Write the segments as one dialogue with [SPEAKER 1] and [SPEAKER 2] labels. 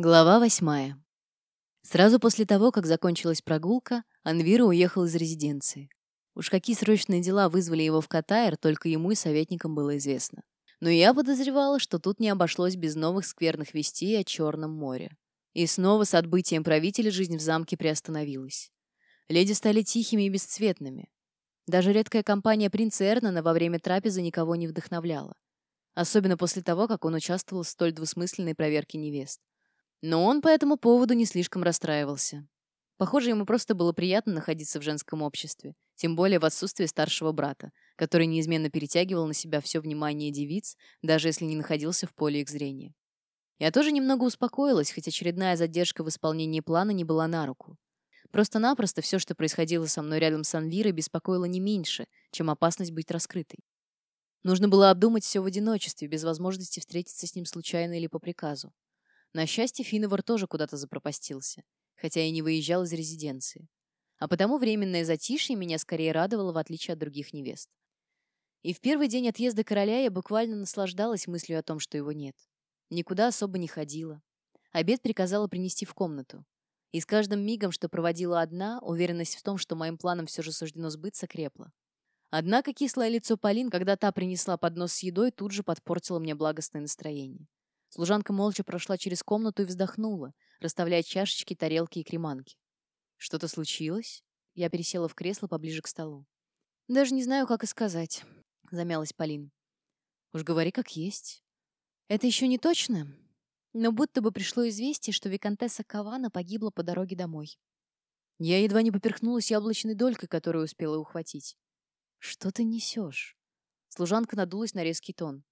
[SPEAKER 1] Глава восьмая. Сразу после того, как закончилась прогулка, Анвира уехал из резиденции. Уж какие срочные дела вызвали его в Катайр, только ему и советникам было известно. Но я подозревала, что тут не обошлось без новых скверных вестей о Черном море. И снова с отбытием правителя жизнь в замке приостановилась. Леди стали тихими и бесцветными. Даже редкая компания принца Эрнана во время трапезы никого не вдохновляла. Особенно после того, как он участвовал в столь двусмысленной проверке невест. Но он по этому поводу не слишком расстраивался. Похоже, ему просто было приятно находиться в женском обществе, тем более в отсутствии старшего брата, который неизменно перетягивал на себя все внимание девиц, даже если не находился в поле их зрения. Я тоже немного успокоилась, хоть очередная задержка в исполнении плана не была на руку. Просто-напросто все, что происходило со мной рядом с Анвирой, беспокоило не меньше, чем опасность быть раскрытой. Нужно было обдумать все в одиночестве, без возможности встретиться с ним случайно или по приказу. На счастье, Финовар тоже куда-то запропастился, хотя и не выезжал из резиденции. А потому временное затишье меня скорее радовало, в отличие от других невест. И в первый день отъезда короля я буквально наслаждалась мыслью о том, что его нет. Никуда особо не ходила. Обед приказала принести в комнату. И с каждым мигом, что проводила одна, уверенность в том, что моим планам все же суждено сбыться, крепла. Однако кислое лицо Полин, когда та принесла поднос с едой, тут же подпортило мне благостное настроение. Служанка молча прошла через комнату и вздохнула, расставляя чашечки, тарелки и креманки. «Что-то случилось?» Я пересела в кресло поближе к столу. «Даже не знаю, как и сказать», — замялась Полин. «Уж говори как есть». «Это еще не точно, но будто бы пришло известие, что виконтесса Кавана погибла по дороге домой». Я едва не поперхнулась яблочной долькой, которую успела ухватить. «Что ты несешь?» Служанка надулась на резкий тон.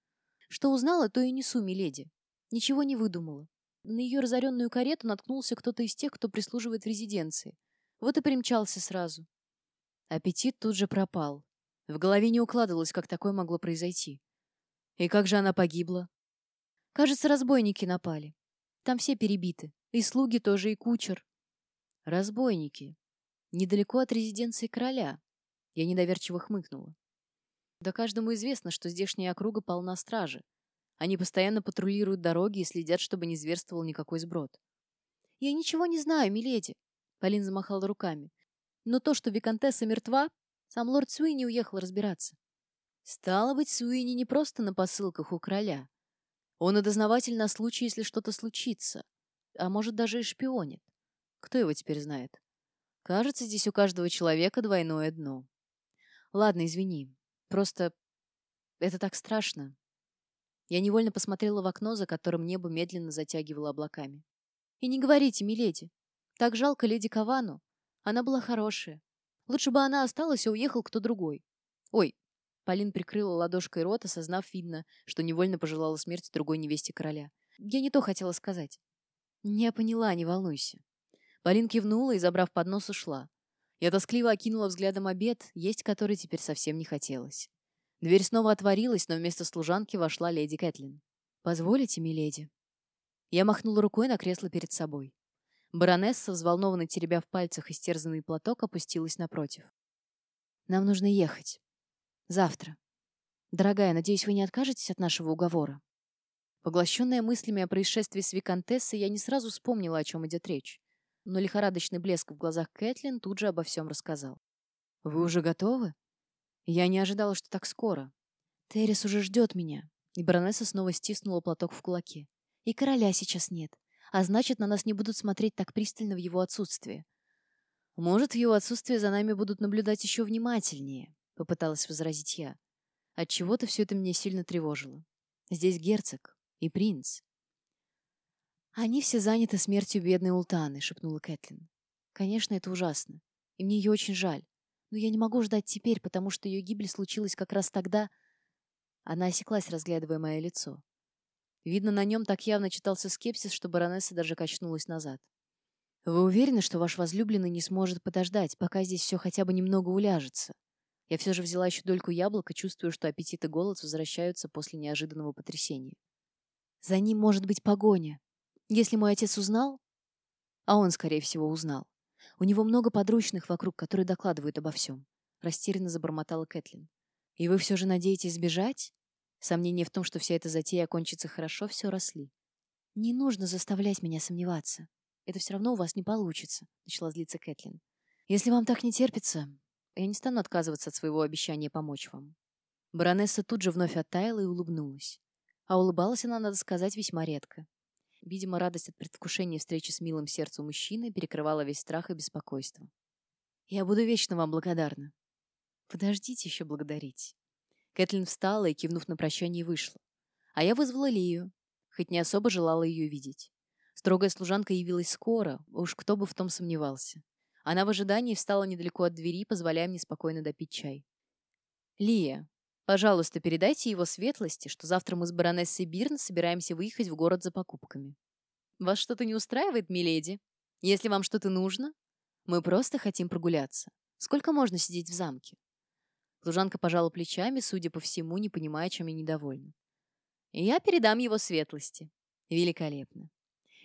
[SPEAKER 1] «Что узнала, то и несу, миледи. Ничего не выдумала. На ее разоренную карету наткнулся кто-то из тех, кто прислуживает в резиденции. Вот и примчался сразу. Аппетит тут же пропал. В голове не укладывалось, как такое могло произойти. И как же она погибла? Кажется, разбойники напали. Там все перебиты. И слуги тоже, и кучер. Разбойники. Недалеко от резиденции короля. Я недоверчиво хмыкнула. Да каждому известно, что здешняя округа полна стражи. Они постоянно патрулируют дороги и следят, чтобы не зверствовал никакой сброд. «Я ничего не знаю, миледи», — Полин замахала руками. «Но то, что Викантесса мертва, сам лорд Суини уехал разбираться». Стало быть, Суини не просто на посылках у короля. Он и дознаватель на случай, если что-то случится. А может, даже и шпионит. Кто его теперь знает? Кажется, здесь у каждого человека двойное дно. Ладно, извини. Просто это так страшно. Я невольно посмотрела в окно, за которым небо медленно затягивало облаками. «И не говорите, миледи. Так жалко леди Кавану. Она была хорошая. Лучше бы она осталась, а уехал кто другой. Ой!» Полин прикрыла ладошкой рот, осознав, видно, что невольно пожелала смерти другой невесте короля. «Я не то хотела сказать». «Не поняла, не волнуйся». Полин кивнула и, забрав поднос, ушла. Я тоскливо окинула взглядом обед, есть который теперь совсем не хотелось. Дверь снова отворилась, но вместо служанки вошла леди Кэтлин. «Позволите, миледи?» Я махнула рукой на кресло перед собой. Баронесса, взволнованно теребя в пальцах истерзанный платок, опустилась напротив. «Нам нужно ехать. Завтра. Дорогая, надеюсь, вы не откажетесь от нашего уговора?» Поглощенная мыслями о происшествии с Викантессой, я не сразу вспомнила, о чем идет речь. Но лихорадочный блеск в глазах Кэтлин тут же обо всем рассказал. «Вы уже готовы?» Я не ожидала, что так скоро. Террис уже ждет меня. И баронесса снова стиснула платок в кулаке. И короля сейчас нет. А значит, на нас не будут смотреть так пристально в его отсутствие. Может, в его отсутствие за нами будут наблюдать еще внимательнее, попыталась возразить я. Отчего-то все это меня сильно тревожило. Здесь герцог и принц. Они все заняты смертью бедной Ултаны, шепнула Кэтлин. Конечно, это ужасно. И мне ее очень жаль. Но я не могу ждать теперь, потому что ее гибель случилась как раз тогда... Она осеклась, разглядывая мое лицо. Видно, на нем так явно читался скепсис, что баронесса даже качнулась назад. «Вы уверены, что ваш возлюбленный не сможет подождать, пока здесь все хотя бы немного уляжется?» Я все же взяла еще дольку яблока, чувствуя, что аппетит и голод возвращаются после неожиданного потрясения. «За ним может быть погоня. Если мой отец узнал...» А он, скорее всего, узнал. У него много подручных вокруг, которые докладывают обо всем. Растерянно забормотала Кэтлин. И вы все же надеетесь сбежать? Сомнения в том, что вся эта затея окончится хорошо, все росли. «Не нужно заставлять меня сомневаться. Это все равно у вас не получится», — начала злиться Кэтлин. «Если вам так не терпится, я не стану отказываться от своего обещания помочь вам». Баронесса тут же вновь оттаяла и улыбнулась. А улыбалась она, надо сказать, весьма редко. Видимо, радость от предвкушения встречи с милым сердцем мужчины перекрывала весь страх и беспокойство. «Я буду вечно вам благодарна». «Подождите еще благодарить». Кэтлин встала и, кивнув на прощание, вышла. А я вызвала Лию, хоть не особо желала ее видеть. Строгая служанка явилась скоро, уж кто бы в том сомневался. Она в ожидании встала недалеко от двери, позволяя мне спокойно допить чай. «Лия, пожалуйста, передайте его светлости, что завтра мы с баронессой Бирн собираемся выехать в город за покупками. Вас что-то не устраивает, миледи? Если вам что-то нужно, мы просто хотим прогуляться. Сколько можно сидеть в замке?» Служанка пожала плечами, судя по всему, не понимая, чем я недовольна. Я передам его светлости. Великолепно.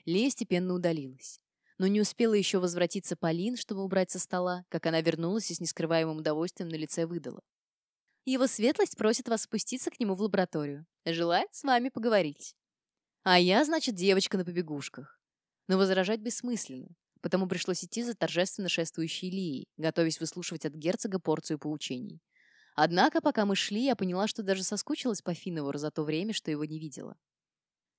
[SPEAKER 1] Лея степенно удалилась. Но не успела еще возвратиться Полин, чтобы убрать со стола, как она вернулась и с нескрываемым удовольствием на лице выдала. Его светлость просит вас спуститься к нему в лабораторию. Желает с вами поговорить. А я, значит, девочка на побегушках. Но возражать бессмысленно, потому пришлось идти за торжественно шествующей Лией, готовясь выслушивать от герцога порцию поучений. Однако, пока мы шли, я поняла, что даже соскучилась по Финовару за то время, что его не видела.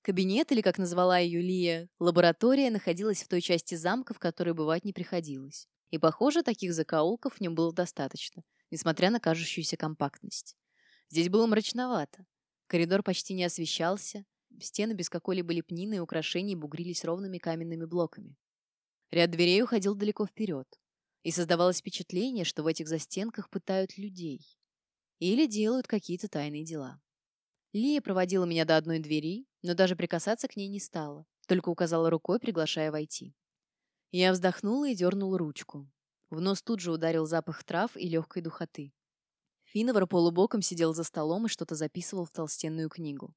[SPEAKER 1] Кабинет, или, как назвала ее Лия, лаборатория находилась в той части замка, в которой бывать не приходилось. И, похоже, таких закоулков в нем было достаточно, несмотря на кажущуюся компактность. Здесь было мрачновато. Коридор почти не освещался, стены без какой-либо лепнины и украшений бугрились ровными каменными блоками. Ряд дверей уходил далеко вперед, и создавалось впечатление, что в этих застенках пытают людей или делают какие-то тайные дела. Лия проводила меня до одной двери, но даже прикасаться к ней не стала, только указала рукой, приглашая войти. Я вздохнула и дернула ручку. В нос тут же ударил запах трав и легкой духоты. Финовар полубоком сидел за столом и что-то записывал в толстенную книгу.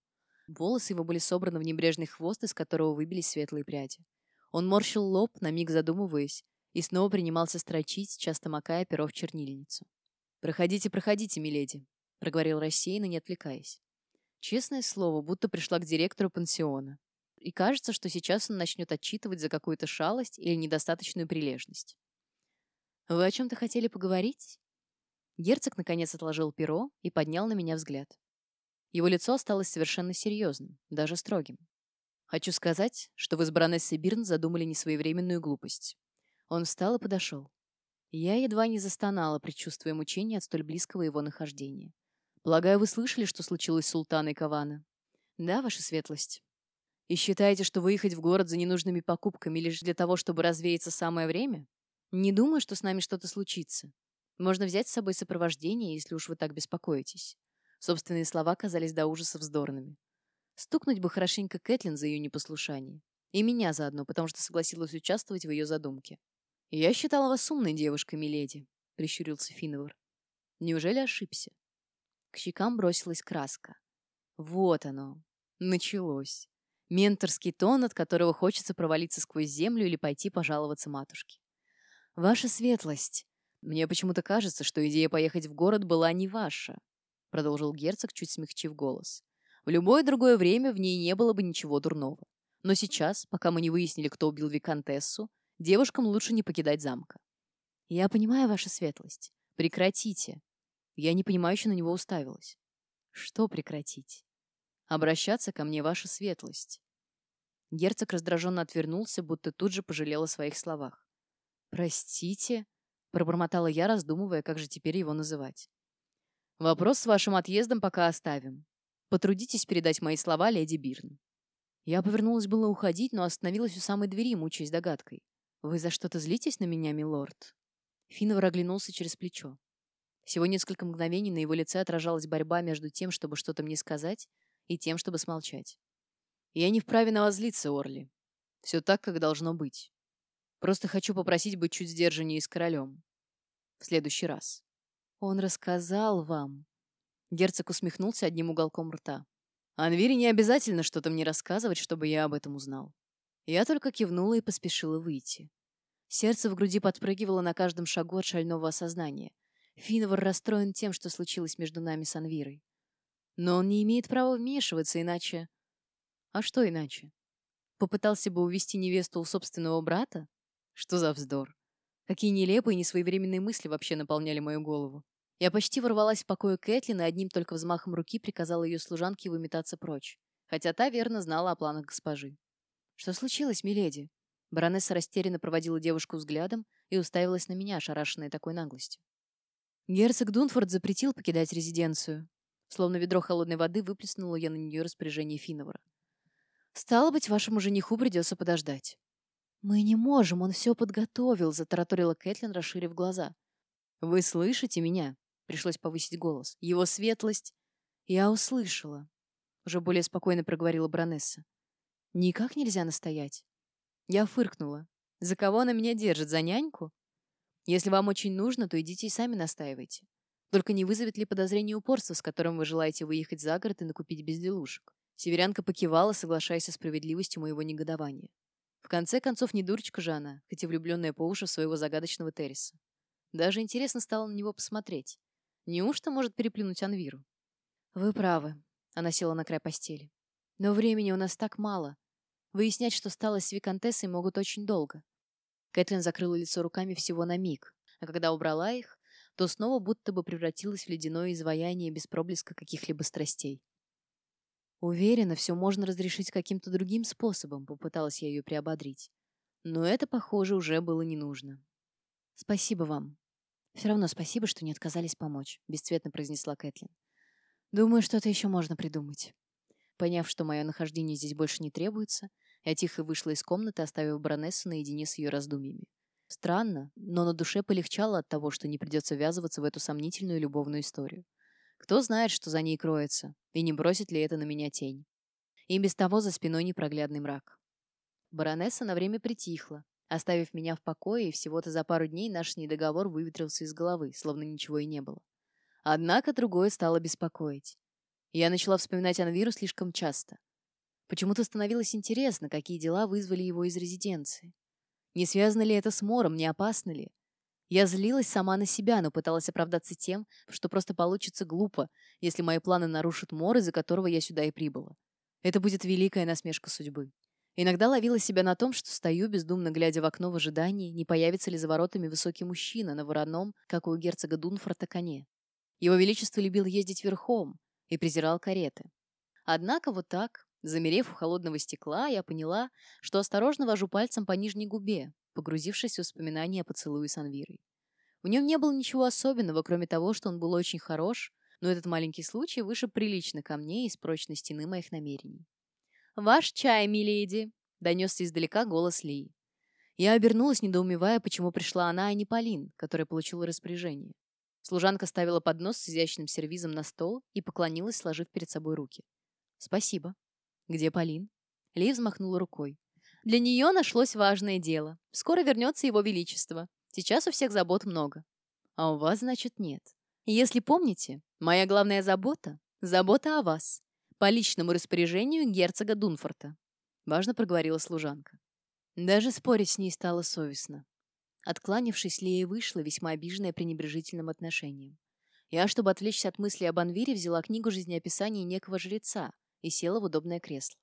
[SPEAKER 1] Волосы его были собраны в небрежный хвост, из которого выбились светлые пряди. Он морщил лоб, на миг задумываясь, и снова принимался строчить, часто макая перо в чернильницу. «Проходите, проходите, миледи», — проговорил рассеянно, не отвлекаясь. Честное слово, будто пришла к директору пансиона. И кажется, что сейчас он начнет отчитывать за какую-то шалость или недостаточную прилежность. «Вы о чем-то хотели поговорить?» Герцог наконец отложил перо и поднял на меня взгляд. Его лицо осталось совершенно серьезным, даже строгим. «Хочу сказать, что вы с баронессой Бирн задумали несвоевременную глупость». Он встал и подошел. Я едва не застонала, предчувствуя мучения от столь близкого его нахождения. Полагаю, вы слышали, что случилось с султаной Кавана? Да, ваша светлость. И считаете, что выехать в город за ненужными покупками лишь для того, чтобы развеяться самое время? Не думаю, что с нами что-то случится. Можно взять с собой сопровождение, если уж вы так беспокоитесь. Собственные слова казались до ужаса вздорными. Стукнуть бы хорошенько Кэтлин за ее непослушание. И меня заодно, потому что согласилась участвовать в ее задумке. «Я считала вас умной девушкой, миледи», — прищурился Финовар. «Неужели ошибся?» К щекам бросилась краска. Вот оно. Началось. Менторский тон, от которого хочется провалиться сквозь землю или пойти пожаловаться матушке. «Ваша светлость!» «Мне почему-то кажется, что идея поехать в город была не ваша», — продолжил герцог, чуть смягчив голос. «В любое другое время в ней не было бы ничего дурного. Но сейчас, пока мы не выяснили, кто убил Викантессу, Девушкам лучше не покидать замка. Я понимаю, ваша светлость. Прекратите. Я непонимающе на него уставилась. Что прекратить? Обращаться ко мне, ваша светлость. Герцог раздраженно отвернулся, будто тут же пожалел о своих словах. «Простите?» — пробормотала я, раздумывая, как же теперь его называть. «Вопрос с вашим отъездом пока оставим. Потрудитесь передать мои слова леди Бирн». Я повернулась было уходить, но остановилась у самой двери, мучаясь догадкой. «Вы за что-то злитесь на меня, милорд?» Финовар оглянулся через плечо. Всего несколько мгновений на его лице отражалась борьба между тем, чтобы что-то мне сказать, и тем, чтобы смолчать. «Я не вправе на вас злиться, Орли. Все так, как должно быть. Просто хочу попросить быть чуть сдержаннее с королем. В следующий раз». «Он рассказал вам». Герцог усмехнулся одним уголком рта. «Анвире не обязательно что-то мне рассказывать, чтобы я об этом узнал. Я только кивнула и поспешила выйти. Сердце в груди подпрыгивало на каждом шагу от шального осознания. Финовар расстроен тем, что случилось между нами с Анвирой. Но он не имеет права вмешиваться, иначе... А что иначе? Попытался бы увести невесту у собственного брата? Что за вздор? Какие нелепые, несвоевременные мысли вообще наполняли мою голову. Я почти ворвалась в покое Кэтлин и одним только взмахом руки приказала ее служанке выметаться прочь, хотя та верно знала о планах госпожи. «Что случилось, миледи?» Баронесса растерянно проводила девушку взглядом и уставилась на меня, ошарашенная такой наглостью. Герцог Дунфорд запретил покидать резиденцию. Словно ведро холодной воды выплеснула я на нее распоряжение Финовара. «Стало быть, вашему жениху придется подождать». «Мы не можем, он все подготовил», — затараторила Кэтлин, расширив глаза. «Вы слышите меня?» — пришлось повысить голос. «Его светлость...» «Я услышала», — уже более спокойно проговорила баронесса. «Никак нельзя настоять». Я фыркнула. «За кого она меня держит? За няньку?» «Если вам очень нужно, то идите и сами настаивайте. Только не вызовет ли подозрение упорства, с которым вы желаете выехать за город и накупить безделушек?» Северянка покивала, соглашаясь со справедливостью моего негодования. В конце концов, не дурочка же она, хоть и влюбленная по уши в своего загадочного Терриса. Даже интересно стало на него посмотреть. Неужто может переплюнуть Анвиру? Вы правы. Она села на край постели. Но времени у нас так мало. Выяснять, что стало с Викантессой, могут очень долго. Кэтлин закрыла лицо руками всего на миг, а когда убрала их, то снова будто бы превратилась в ледяное изваяние без проблеска каких-либо страстей. Уверена, все можно разрешить каким-то другим способом, попыталась я ее приободрить. Но это, похоже, уже было не нужно. Спасибо вам. Все равно спасибо, что не отказались помочь, бесцветно произнесла Кэтлин. Думаю, что-то еще можно придумать. Поняв, что мое нахождение здесь больше не требуется, я тихо вышла из комнаты, оставив баронессу наедине с ее раздумьями. Странно, но на душе полегчало от того, что не придется ввязываться в эту сомнительную любовную историю. Кто знает, что за ней кроется, и не бросит ли это на меня тень. И без того за спиной непроглядный мрак. Баронесса на время притихла, оставив меня в покое, и всего-то за пару дней наш недоговор выветрился из головы, словно ничего и не было. Однако другое стало беспокоить. Я начала вспоминать Анвиру слишком часто. Почему-то становилось интересно, какие дела вызвали его из резиденции. Не связано ли это с Мором, не опасно ли? Я злилась сама на себя, но пыталась оправдаться тем, что просто получится глупо, если мои планы нарушат Мор, из-за которого я сюда и прибыла. Это будет великая насмешка судьбы. Иногда ловила себя на том, что стою, бездумно глядя в окно в ожидании, не появится ли за воротами высокий мужчина на вороном, как у герцога Дунфорта, коне. Его Величество любил ездить верхом и презирал кареты. Однако вот так, замерев у холодного стекла, я поняла, что осторожно вожу пальцем по нижней губе, погрузившись в воспоминания о поцелуе с Анвирой. В нем не было ничего особенного, кроме того, что он был очень хорош, но этот маленький случай выше прилично ко мне из прочной стены моих намерений. «Ваш чай, миледи!» — донесся издалека голос Ли. Я обернулась, недоумевая, почему пришла она, а не Полин, которая получила распоряжение. Служанка ставила поднос с изящным сервизом на стол и поклонилась, сложив перед собой руки. «Спасибо. Где Полин?» Ли взмахнула рукой. Для нее нашлось важное дело. Скоро вернется его величество. Сейчас у всех забот много. А у вас, значит, нет. Если помните, моя главная забота — забота о вас. По личному распоряжению герцога Дунфорта. Важно проговорила служанка. Даже спорить с ней стало совестно. Откланившись, Лея вышла, весьма обиженная пренебрежительным отношением. Я, чтобы отвлечься от мысли об Анвире, взяла книгу жизнеописания некого жреца и села в удобное кресло.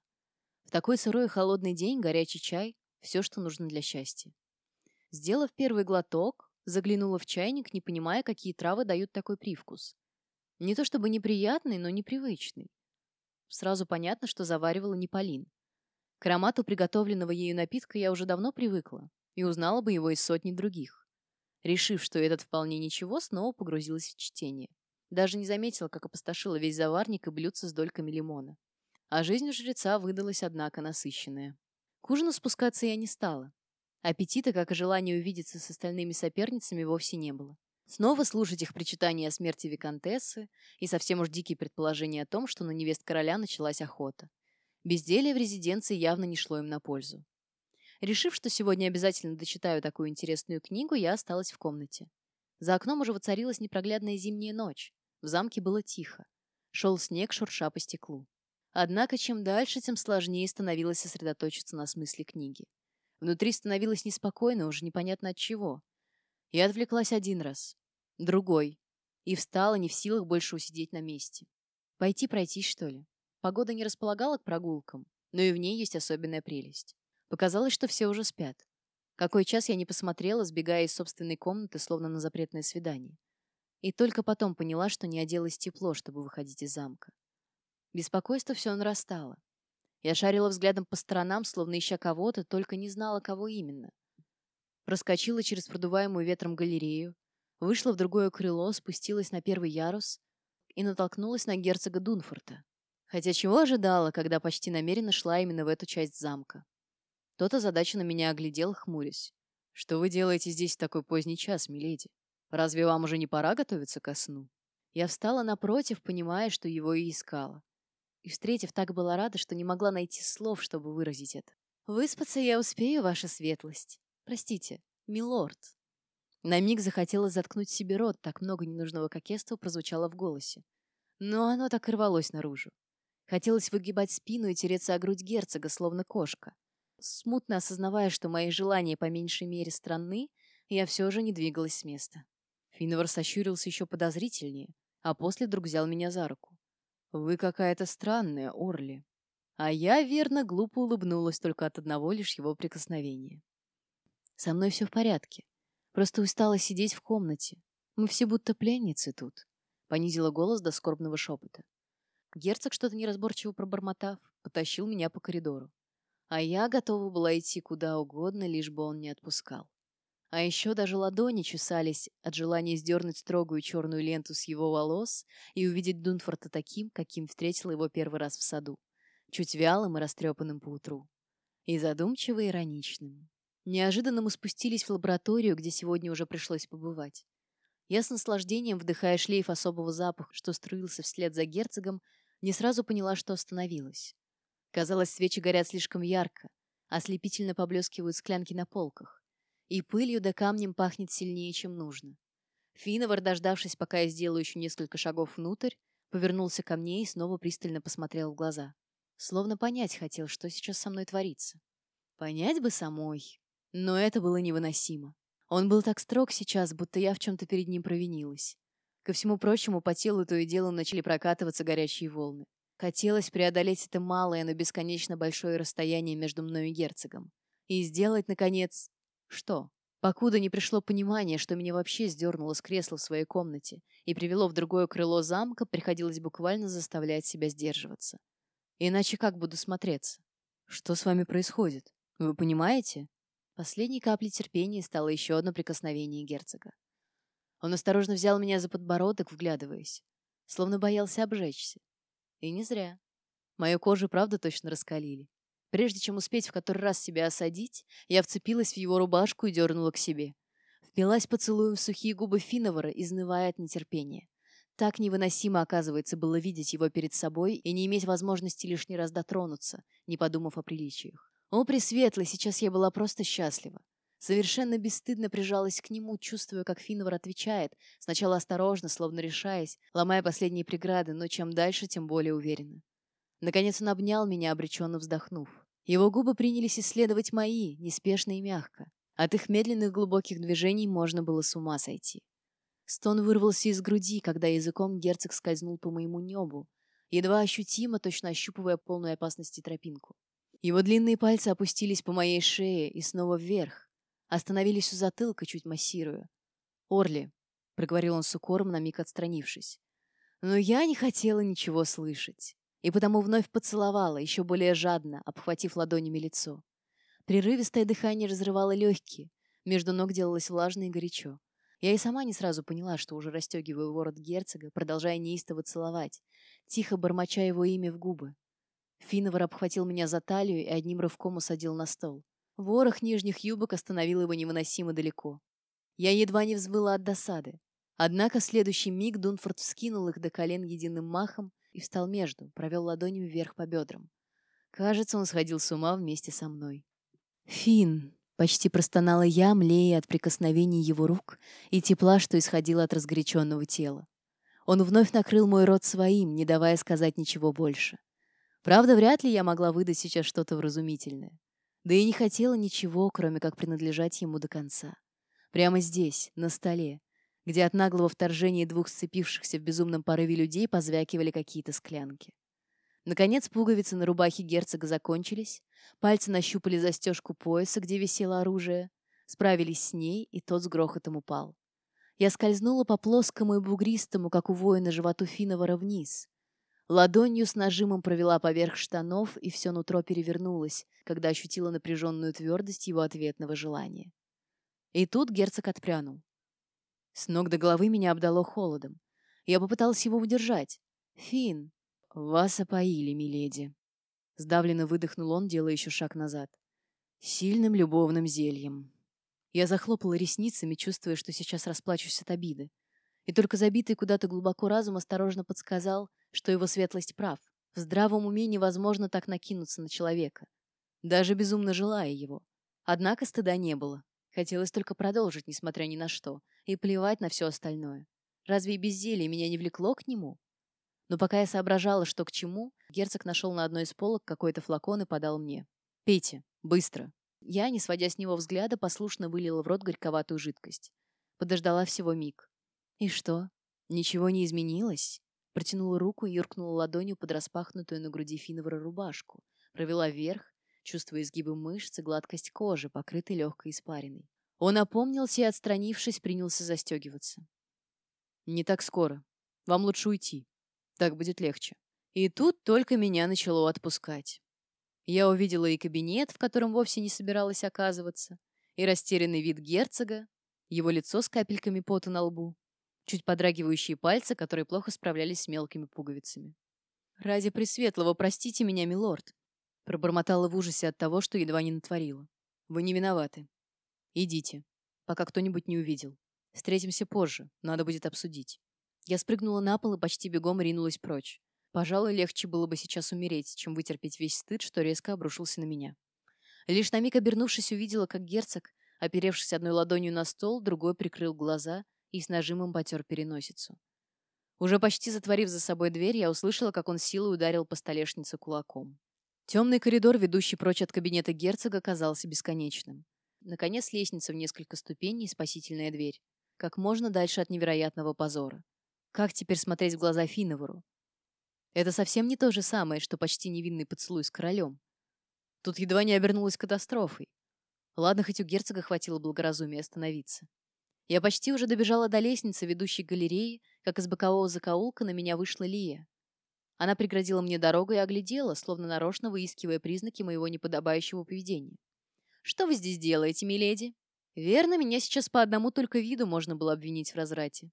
[SPEAKER 1] В такой сырой и холодный день горячий чай – все, что нужно для счастья. Сделав первый глоток, заглянула в чайник, не понимая, какие травы дают такой привкус. Не то чтобы неприятный, но непривычный. Сразу понятно, что заваривала не Полин. К аромату приготовленного ею напитка я уже давно привыкла и узнала бы его из сотни других. Решив, что этот вполне ничего, снова погрузилась в чтение. Даже не заметила, как опустошила весь заварник и блюдце с дольками лимона. А жизнь у жреца выдалась, однако, насыщенная. К ужину спускаться я не стала. Аппетита, как и желания увидеться с остальными соперницами, вовсе не было. Снова слушать их причитания о смерти виконтессы и совсем уж дикие предположения о том, что на невест короля началась охота. Безделие в резиденции явно не шло им на пользу. Решив, что сегодня обязательно дочитаю такую интересную книгу, я осталась в комнате. За окном уже воцарилась непроглядная зимняя ночь. В замке было тихо. Шел снег, шурша по стеклу. Однако, чем дальше, тем сложнее становилось сосредоточиться на смысле книги. Внутри становилось неспокойно, уже непонятно от чего. Я отвлеклась один раз, другой, и встала, не в силах больше усидеть на месте. Пойти пройтись, что ли? Погода не располагала к прогулкам, но и в ней есть особенная прелесть. Показалось, что все уже спят. Какой час я не посмотрела, сбегая из собственной комнаты, словно на запретное свидание. И только потом поняла, что не оделась тепло, чтобы выходить из замка. Беспокойство все нарастало. Я шарила взглядом по сторонам, словно ища кого-то, только не знала, кого именно. Проскочила через продуваемую ветром галерею, вышла в другое крыло, спустилась на первый ярус и натолкнулась на герцога Дунфорта. Хотя чего ожидала, когда почти намеренно шла именно в эту часть замка. Тот озадаченно меня оглядел, хмурясь. «Что вы делаете здесь в такой поздний час, миледи? Разве вам уже не пора готовиться ко сну?» Я встала напротив, понимая, что его и искала. И, встретив, так была рада, что не могла найти слов, чтобы выразить это. «Выспаться я успею, ваша светлость. Простите, милорд». На миг захотелось заткнуть себе рот, так много ненужного кокетства прозвучало в голосе. Но оно так и рвалось наружу. Хотелось выгибать спину и тереться о грудь герцога, словно кошка. Смутно осознавая, что мои желания по меньшей мере странны, я все же не двигалась с места. Финовар сощурился еще подозрительнее, а после вдруг взял меня за руку. «Вы какая-то странная, Орли». А я, верно, глупо улыбнулась только от одного лишь его прикосновения. «Со мной все в порядке. Просто устала сидеть в комнате. Мы все будто пленницы тут», — понизила голос до скорбного шепота. Герцог, что-то неразборчиво пробормотав, потащил меня по коридору. А я готова была идти куда угодно, лишь бы он не отпускал. А еще даже ладони чесались от желания сдернуть строгую черную ленту с его волос и увидеть Дунфорта таким, каким встретила его первый раз в саду. Чуть вялым и растрепанным поутру. И задумчиво ироничным. Неожиданно мы спустились в лабораторию, где сегодня уже пришлось побывать. Я с наслаждением, вдыхая шлейф особого запаха, что струился вслед за герцогом, не сразу поняла, что остановилась. Казалось, свечи горят слишком ярко, ослепительно поблескивают склянки на полках и пылью да камнем пахнет сильнее, чем нужно. Финовар, дождавшись, пока я сделаю еще несколько шагов внутрь, повернулся ко мне и снова пристально посмотрел в глаза. Словно понять хотел, что сейчас со мной творится. Понять бы самой. Но это было невыносимо. Он был так строг сейчас, будто я в чем-то перед ним провинилась. Ко всему прочему, по телу то и дело начали прокатываться горячие волны. Хотелось преодолеть это малое, но бесконечно большое расстояние между мной и герцогом. И сделать, наконец, что? Покуда не пришло понимание, что меня вообще сдернуло с кресла в своей комнате и привело в другое крыло замка, приходилось буквально заставлять себя сдерживаться. Иначе как буду смотреться? Что с вами происходит? Вы понимаете? Последней каплей терпения стало еще одно прикосновение герцога. Он осторожно взял меня за подбородок, вглядываясь, словно боялся обжечься. И не зря. Мою кожу правда точно раскалили. Прежде чем успеть в который раз себя осадить, я вцепилась в его рубашку и дернула к себе. Впилась поцелуем в сухие губы Финовара, изнывая от нетерпения. Так невыносимо, оказывается, было видеть его перед собой и не иметь возможности лишний раз дотронуться, не подумав о приличиях. О, Пресветлый, сейчас я была просто счастлива. Совершенно бесстыдно прижалась к нему, чувствуя, как Финовар отвечает, сначала осторожно, словно решаясь, ломая последние преграды, но чем дальше, тем более уверенно. Наконец он обнял меня, обреченно вздохнув. Его губы принялись исследовать мои, неспешно и мягко. От их медленных глубоких движений можно было с ума сойти. Стон вырвался из груди, когда языком герцог скользнул по моему небу, едва ощутимо, точно ощупывая полную опасности тропинку. Его длинные пальцы опустились по моей шее и снова вверх, остановились у затылка, чуть массируя. «Орли», — проговорил он с укором, на миг отстранившись. Но я не хотела ничего слышать и потому вновь поцеловала, еще более жадно, обхватив ладонями лицо. Прерывистое дыхание разрывало легкие, между ног делалось влажно и горячо. Я и сама не сразу поняла, что уже расстегиваю ворот герцога, продолжая неистово целовать, тихо бормоча его имя в губы. Финовар обхватил меня за талию и одним рывком усадил на стол. Ворох нижних юбок остановил его невыносимо далеко. Я едва не взвыла от досады. Однако в следующий миг Дунфорд вскинул их до колен единым махом и встал между, провел ладонью вверх по бедрам. Кажется, он сходил с ума вместе со мной. «Фин!» — почти простонала я, млея от прикосновений его рук и тепла, что исходило от разгоряченного тела. Он вновь накрыл мой рот своим, не давая сказать ничего больше. Правда, вряд ли я могла выдать сейчас что-то вразумительное. Да и не хотела ничего, кроме как принадлежать ему до конца. Прямо здесь, на столе, где от наглого вторжения двух сцепившихся в безумном порыве людей позвякивали какие-то склянки. Наконец пуговицы на рубахе герцога закончились, пальцы нащупали застежку пояса, где висело оружие, справились с ней, и тот с грохотом упал. Я скользнула по плоскому и бугристому, как у воина, животу Финовара вниз. Ладонью с нажимом провела поверх штанов, и все нутро перевернулось, когда ощутила напряженную твердость его ответного желания. И тут герцог отпрянул. С ног до головы меня обдало холодом. Я попыталась его удержать. «Фин, вас опоили, миледи!» Сдавленно выдохнул он, делая еще шаг назад. «Сильным любовным зельем». Я захлопала ресницами, чувствуя, что сейчас расплачусь от обиды. И только забитый куда-то глубоко разум осторожно подсказал, что его светлость прав. В здравом уме невозможно так накинуться на человека, даже безумно желая его. Однако стыда не было. Хотелось только продолжить, несмотря ни на что, и плевать на все остальное. Разве и безделье меня не влекло к нему? Но пока я соображала, что к чему, герцог нашел на одной из полок какой-то флакон и подал мне. «Пейте, быстро!» Я, не сводя с него взгляда, послушно вылила в рот горьковатую жидкость. Подождала всего миг. «И что? Ничего не изменилось?» Протянула руку и юркнула ладонью под распахнутую на груди Финовара рубашку. Провела вверх, чувствуя изгибы мышц и гладкость кожи, покрытой легкой испариной. Он опомнился и, отстранившись, принялся застегиваться. «Не так скоро. Вам лучше уйти. Так будет легче». И тут только меня начало отпускать. Я увидела и кабинет, в котором вовсе не собиралась оказываться, и растерянный вид герцога, его лицо с капельками пота на лбу, чуть подрагивающие пальцы, которые плохо справлялись с мелкими пуговицами. «Ради Пресветлого, простите меня, милорд», Пробормотала в ужасе от того, что едва не натворила. «Вы не виноваты. Идите, пока кто-нибудь не увидел. Встретимся позже, надо будет обсудить». Я спрыгнула на пол и почти бегом ринулась прочь. Пожалуй, легче было бы сейчас умереть, чем вытерпеть весь стыд, что резко обрушился на меня. Лишь на миг обернувшись, увидела, как герцог, оперевшись одной ладонью на стол, другой прикрыл глаза и с нажимом потер переносицу. Уже почти затворив за собой дверь, я услышала, как он силой ударил по столешнице кулаком. Темный коридор, ведущий прочь от кабинета герцога, казался бесконечным. Наконец, лестница в несколько ступеней, спасительная дверь. Как можно дальше от невероятного позора. Как теперь смотреть в глаза Финовару? Это совсем не то же самое, что почти невинный поцелуй с королем. Тут едва не обернулась катастрофой. Ладно, хоть у герцога хватило благоразумия остановиться. Я почти уже добежала до лестницы, ведущей к галерее, как из бокового закоулка на меня вышла Лия. Она преградила мне дорогу и оглядела, словно нарочно выискивая признаки моего неподобающего поведения. «Что вы здесь делаете, миледи?» Верно, меня сейчас по одному только виду можно было обвинить в разврате.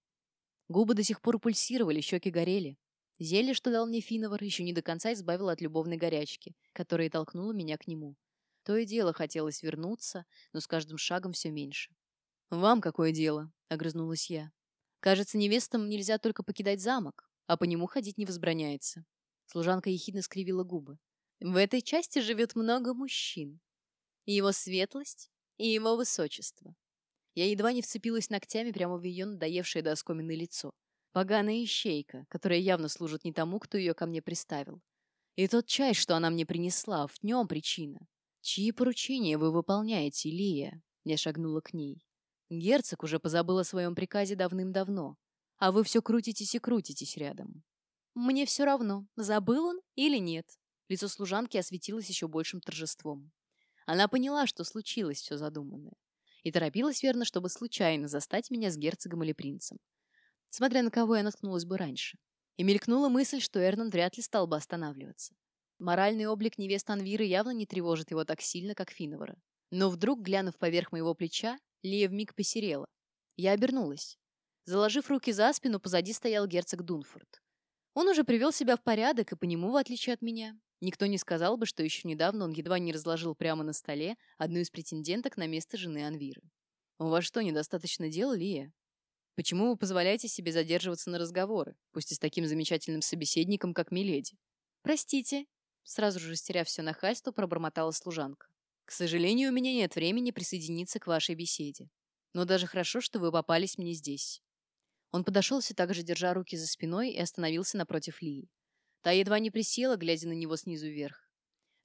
[SPEAKER 1] Губы до сих пор пульсировали, щеки горели. Зелье, что дал мне Финовар, еще не до конца избавило от любовной горячки, которая толкнула меня к нему. То и дело хотелось вернуться, но с каждым шагом все меньше. «Вам какое дело?» — огрызнулась я. «Кажется, невестам нельзя только покидать замок а по нему ходить не возбраняется. Служанка ехидно скривила губы. В этой части живет много мужчин. Его светлость, и его высочество. Я едва не вцепилась ногтями прямо в ее надоевшее до оскомины лицо. Поганая ищейка, которая явно служит не тому, кто ее ко мне приставил. И тот чай, что она мне принесла, в нем причина. Чьи поручения вы выполняете, Лия? Я шагнула к ней. Герцог уже позабыл о своем приказе давным-давно а вы все крутитесь и крутитесь рядом. Мне все равно, забыл он или нет. Лицо служанки осветилось еще большим торжеством. Она поняла, что случилось все задуманное. И торопилась верно, чтобы случайно застать меня с герцогом или принцем. Смотря на кого я наткнулась бы раньше. И мелькнула мысль, что Эрнан вряд ли стал бы останавливаться. Моральный облик невесты Анвиры явно не тревожит его так сильно, как Финовара. Но вдруг, глянув поверх моего плеча, Лия вмиг посерела. Я обернулась. Заложив руки за спину, позади стоял герцог Дунфорд. Он уже привел себя в порядок, и по нему, в отличие от меня, никто не сказал бы, что еще недавно он едва не разложил прямо на столе одну из претенденток на место жены Анвиры. «У вас что, недостаточно дел, Лия? Почему вы позволяете себе задерживаться на разговоры, пусть и с таким замечательным собеседником, как Миледи?» «Простите», — сразу же стеряв все нахальство, пробормотала служанка. «К сожалению, у меня нет времени присоединиться к вашей беседе. Но даже хорошо, что вы попались мне здесь. Он подошел все так же, держа руки за спиной, и остановился напротив Лии. Та едва не присела, глядя на него снизу вверх.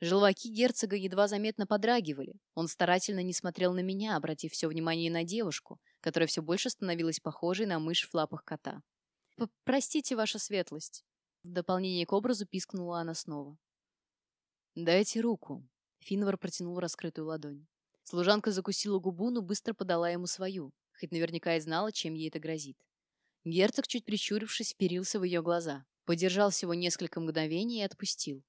[SPEAKER 1] Желваки герцога едва заметно подрагивали. Он старательно не смотрел на меня, обратив все внимание на девушку, которая все больше становилась похожей на мышь в лапах кота. «Простите, ваша светлость». В дополнение к образу пискнула она снова. «Дайте руку». Финвар протянул раскрытую ладонь. Служанка закусила губу, но быстро подала ему свою, хоть наверняка и знала, чем ей это грозит. Герцог, чуть прищурившись, вперился в ее глаза, подержал всего несколько мгновений и отпустил.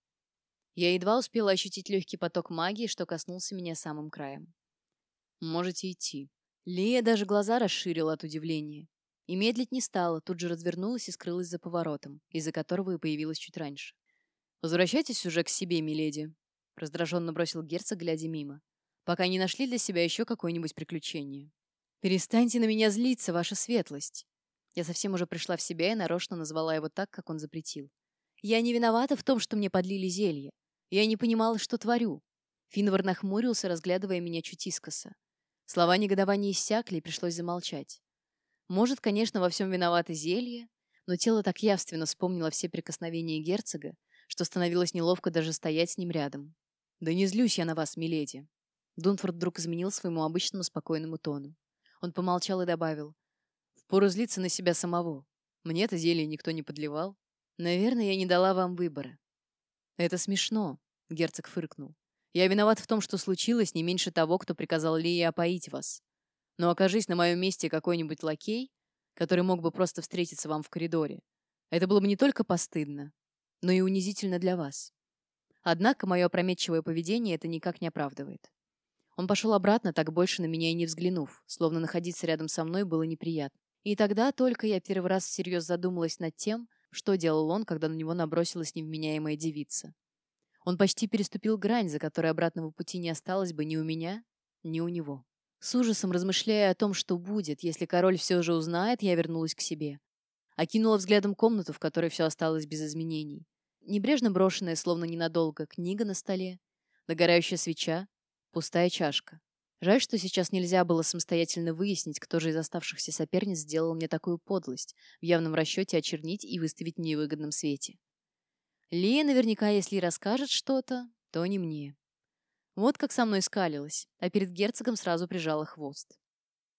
[SPEAKER 1] Я едва успела ощутить легкий поток магии, что коснулся меня самым краем. «Можете идти». Лия даже глаза расширила от удивления. И медлить не стала, тут же развернулась и скрылась за поворотом, из-за которого и появилась чуть раньше. «Возвращайтесь уже к себе, миледи», — раздраженно бросил герцог, глядя мимо. «Пока не нашли для себя еще какое-нибудь приключение». «Перестаньте на меня злиться, ваша светлость!» Я совсем уже пришла в себя и нарочно назвала его так, как он запретил. «Я не виновата в том, что мне подлили зелье. Я не понимала, что творю». Финвар нахмурился, разглядывая меня чуть искоса. Слова негодования иссякли, и пришлось замолчать. Может, конечно, во всем виновато зелье, но тело так явственно вспомнило все прикосновения герцога, что становилось неловко даже стоять с ним рядом. «Да не злюсь я на вас, миледи!» Дунфорд вдруг изменил своему обычному спокойному тону. Он помолчал и добавил. «Впору злиться на себя самого. Мне это зелье никто не подливал. Наверное, я не дала вам выбора». «Это смешно», — герцог фыркнул. «Я виноват в том, что случилось, не меньше того, кто приказал Лии опоить вас. Но окажись на моем месте какой-нибудь лакей, который мог бы просто встретиться вам в коридоре, это было бы не только постыдно, но и унизительно для вас. Однако мое опрометчивое поведение это никак не оправдывает. Он пошел обратно, так больше на меня и не взглянув, словно находиться рядом со мной было неприятно. И тогда только я первый раз всерьез задумалась над тем, что делал он, когда на него набросилась невменяемая девица. Он почти переступил грань, за которой обратного пути не осталось бы ни у меня, ни у него. С ужасом размышляя о том, что будет, если король все же узнает, я вернулась к себе. Окинула взглядом комнату, в которой все осталось без изменений. Небрежно брошенная, словно ненадолго, книга на столе, догорающая свеча, пустая чашка. Жаль, что сейчас нельзя было самостоятельно выяснить, кто же из оставшихся соперниц сделал мне такую подлость, в явном расчете очернить и выставить в невыгодном свете. Лия наверняка, если и расскажет что-то, то не мне. Вот как со мной скалилась, а перед герцогом сразу прижала хвост.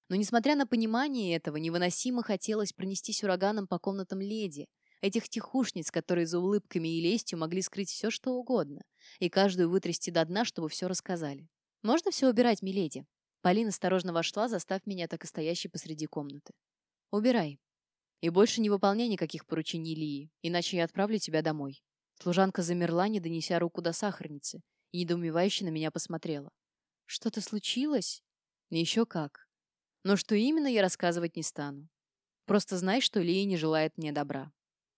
[SPEAKER 1] Но, несмотря на понимание этого, невыносимо хотелось пронестись ураганом по комнатам леди, этих тихушниц, которые за улыбками и лестью могли скрыть все, что угодно, и каждую вытрясти до дна, чтобы все рассказали. «Можно все убирать, миледи?» Полина осторожно вошла, застав меня так и стоящей посреди комнаты. «Убирай. И больше не выполняй никаких поручений Лии, иначе я отправлю тебя домой». Служанка замерла, не донеся руку до сахарницы, и недоумевающе на меня посмотрела. «Что-то случилось?» «Еще как. Но что именно, я рассказывать не стану. Просто знай, что Лия не желает мне добра».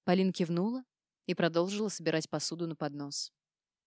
[SPEAKER 1] Полин кивнула и продолжила собирать посуду на поднос.